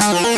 Bye.